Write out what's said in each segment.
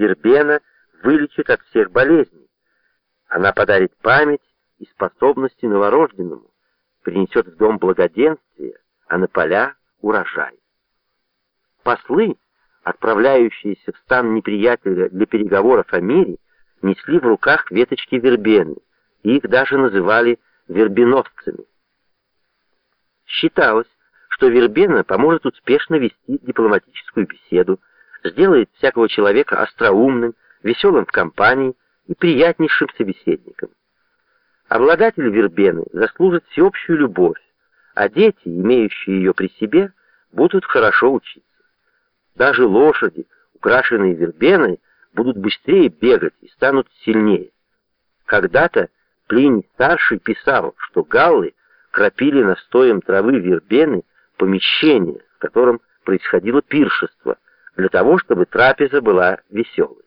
вербена вылечит от всех болезней. Она подарит память и способности новорожденному, принесет в дом благоденствие, а на поля — урожай. Послы, отправляющиеся в стан неприятеля для переговоров о мире, несли в руках веточки вербены, и их даже называли вербеновцами. Считалось, что вербена поможет успешно вести дипломатическую беседу, сделает всякого человека остроумным, веселым в компании и приятнейшим собеседником. Обладатель вербены заслужит всеобщую любовь, а дети, имеющие ее при себе, будут хорошо учиться. Даже лошади, украшенные вербеной, будут быстрее бегать и станут сильнее. Когда-то Плиний старший писал, что галлы кропили настоем травы вербены помещение, в котором происходило пиршество, для того, чтобы трапеза была веселой.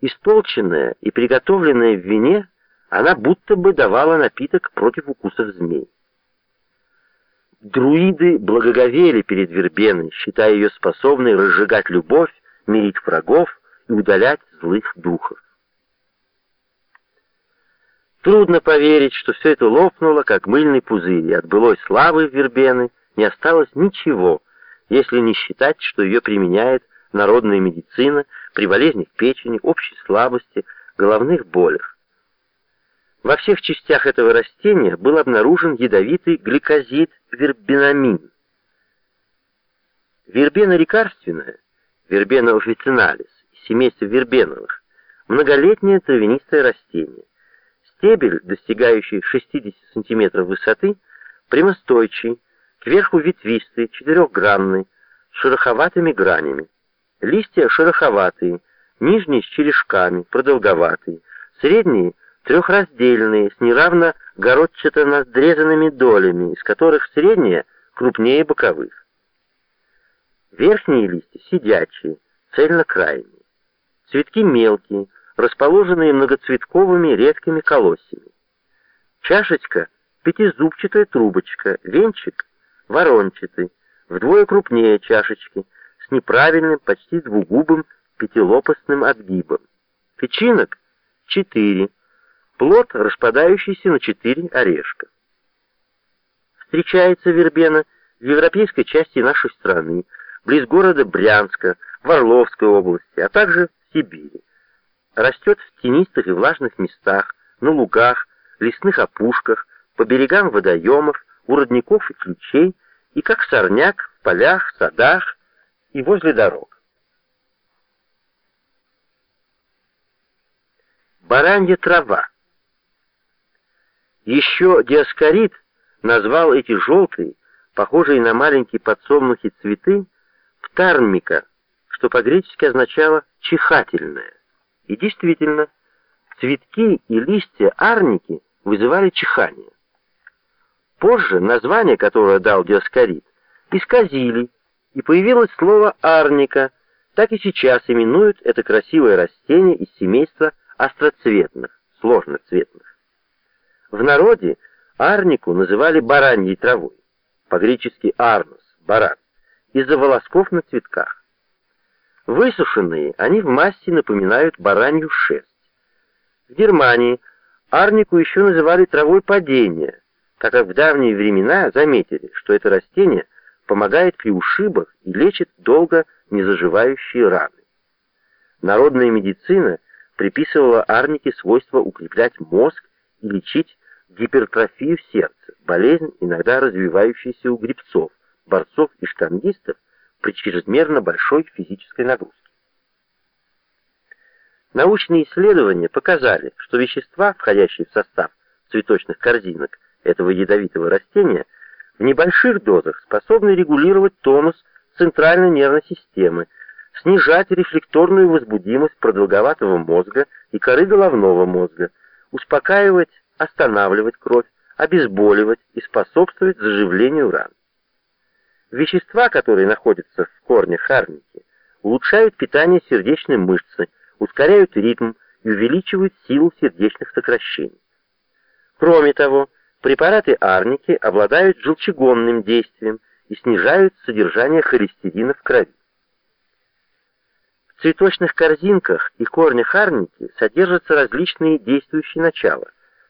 Истолченная и приготовленная в вине, она будто бы давала напиток против укусов змей. Друиды благоговели перед вербеной, считая ее способной разжигать любовь, мирить врагов и удалять злых духов. Трудно поверить, что все это лопнуло, как мыльный пузырь, и от былой славы вербены не осталось ничего, если не считать, что ее применяет народная медицина при болезнях печени, общей слабости, головных болях. Во всех частях этого растения был обнаружен ядовитый гликозид вербенамин. Вербена лекарственная, вербена официналис, семейство вербеновых, многолетнее травянистое растение. Стебель, достигающий 60 см высоты, прямостойчий, кверху ветвистый, четырехгранный, с шероховатыми гранями. Листья шероховатые, нижние с черешками, продолговатые, средние трехраздельные, с неравно городчато надрезанными долями, из которых средние крупнее боковых. Верхние листья сидячие, цельнокрайние. Цветки мелкие, расположенные многоцветковыми редкими колосьями. Чашечка — пятизубчатая трубочка, венчик — ворончатый, вдвое крупнее чашечки, с неправильным, почти двугубым пятилопастным отгибом. Печинок — четыре, плод, распадающийся на четыре орешка. Встречается вербена в европейской части нашей страны, близ города Брянска, в Орловской области, а также в Сибири. Растет в тенистых и влажных местах, на лугах, лесных опушках, по берегам водоемов, у родников и ключей, и как сорняк в полях, садах и возле дорог. Баранья трава. Еще Диаскорид назвал эти желтые, похожие на маленькие подсолнухи цветы, птармика, что по-гречески означало «чихательное». И действительно, цветки и листья арники вызывали чихание. Позже название, которое дал Диаскорид, исказили, и появилось слово «арника», так и сейчас именуют это красивое растение из семейства остроцветных, сложноцветных. В народе арнику называли бараньей травой, по-гречески «арнус» — баран, из-за волосков на цветках. Высушенные, они в массе напоминают баранью шерсть. В Германии арнику еще называли травой падения, так как в давние времена заметили, что это растение помогает при ушибах и лечит долго незаживающие раны. Народная медицина приписывала арнике свойство укреплять мозг и лечить гипертрофию сердца, болезнь, иногда развивающаяся у грибцов, борцов и штангистов, при чрезмерно большой физической нагрузке. Научные исследования показали, что вещества, входящие в состав цветочных корзинок этого ядовитого растения, в небольших дозах способны регулировать тонус центральной нервной системы, снижать рефлекторную возбудимость продолговатого мозга и коры головного мозга, успокаивать, останавливать кровь, обезболивать и способствовать заживлению ран. Вещества, которые находятся в корнях арники, улучшают питание сердечной мышцы, ускоряют ритм и увеличивают силу сердечных сокращений. Кроме того, препараты арники обладают желчегонным действием и снижают содержание холестерина в крови. В цветочных корзинках и корнях арники содержатся различные действующие начала –